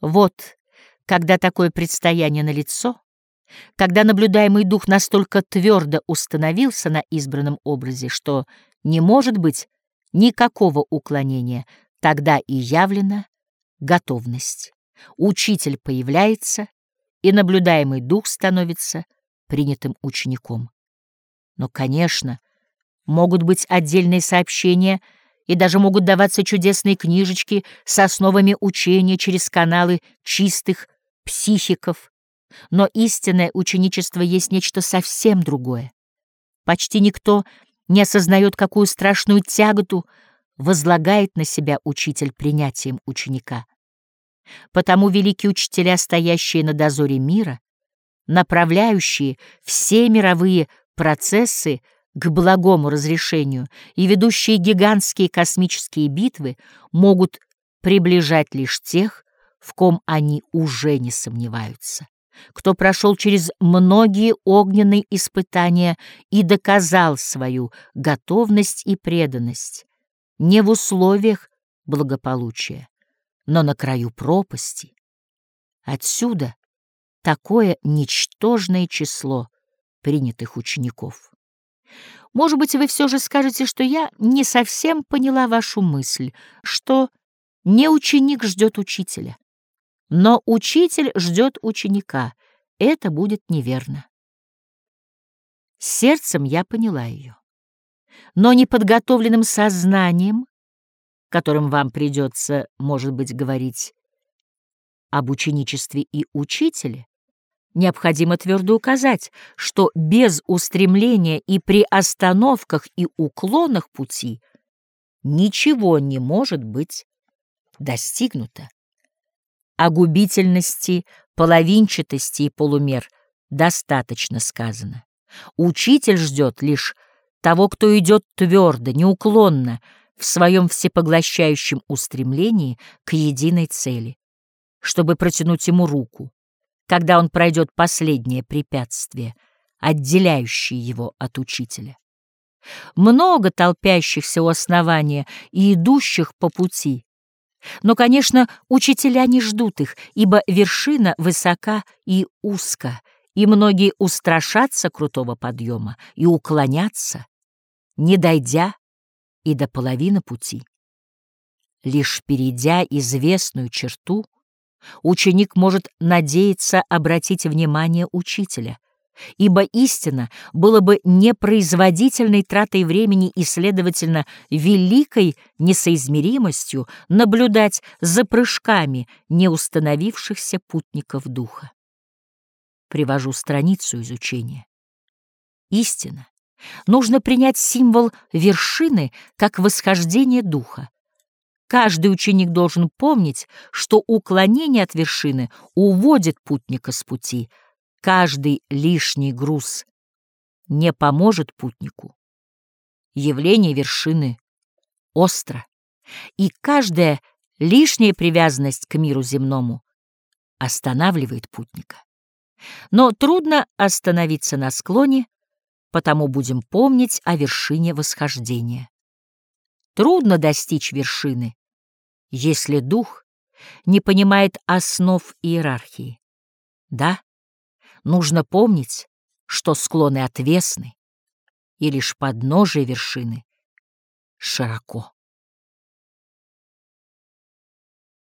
Вот, когда такое предстояние налицо, когда наблюдаемый дух настолько твердо установился на избранном образе, что не может быть никакого уклонения, тогда и явлена готовность. Учитель появляется, и наблюдаемый дух становится принятым учеником. Но, конечно, могут быть отдельные сообщения, и даже могут даваться чудесные книжечки с основами учения через каналы чистых психиков, но истинное ученичество есть нечто совсем другое. Почти никто не осознает, какую страшную тяготу возлагает на себя учитель принятием ученика. Потому великие учителя, стоящие на дозоре мира, направляющие все мировые процессы к благому разрешению и ведущие гигантские космические битвы, могут приближать лишь тех, в ком они уже не сомневаются кто прошел через многие огненные испытания и доказал свою готовность и преданность не в условиях благополучия, но на краю пропасти. Отсюда такое ничтожное число принятых учеников. Может быть, вы все же скажете, что я не совсем поняла вашу мысль, что не ученик ждет учителя. Но учитель ждет ученика. Это будет неверно. Сердцем я поняла ее. Но неподготовленным сознанием, которым вам придется, может быть, говорить об ученичестве и учителе, необходимо твердо указать, что без устремления и при остановках и уклонах пути ничего не может быть достигнуто. О губительности, половинчатости и полумер достаточно сказано. Учитель ждет лишь того, кто идет твердо, неуклонно, в своем всепоглощающем устремлении к единой цели, чтобы протянуть ему руку, когда он пройдет последнее препятствие, отделяющее его от учителя. Много толпящихся у основания и идущих по пути, но, конечно, учителя не ждут их, ибо вершина высока и узка, и многие устрашатся крутого подъема и уклонятся, не дойдя и до половины пути. Лишь перейдя известную черту, ученик может надеяться обратить внимание учителя, ибо истина было бы непроизводительной тратой времени и, следовательно, великой несоизмеримостью наблюдать за прыжками неустановившихся путников духа. Привожу страницу изучения. Истина. Нужно принять символ вершины как восхождение духа. Каждый ученик должен помнить, что уклонение от вершины уводит путника с пути — Каждый лишний груз не поможет путнику. Явление вершины остро, и каждая лишняя привязанность к миру земному останавливает путника. Но трудно остановиться на склоне, потому будем помнить о вершине восхождения. Трудно достичь вершины, если дух не понимает основ иерархии. Да, Нужно помнить, что склоны отвесны, и лишь подножие вершины широко.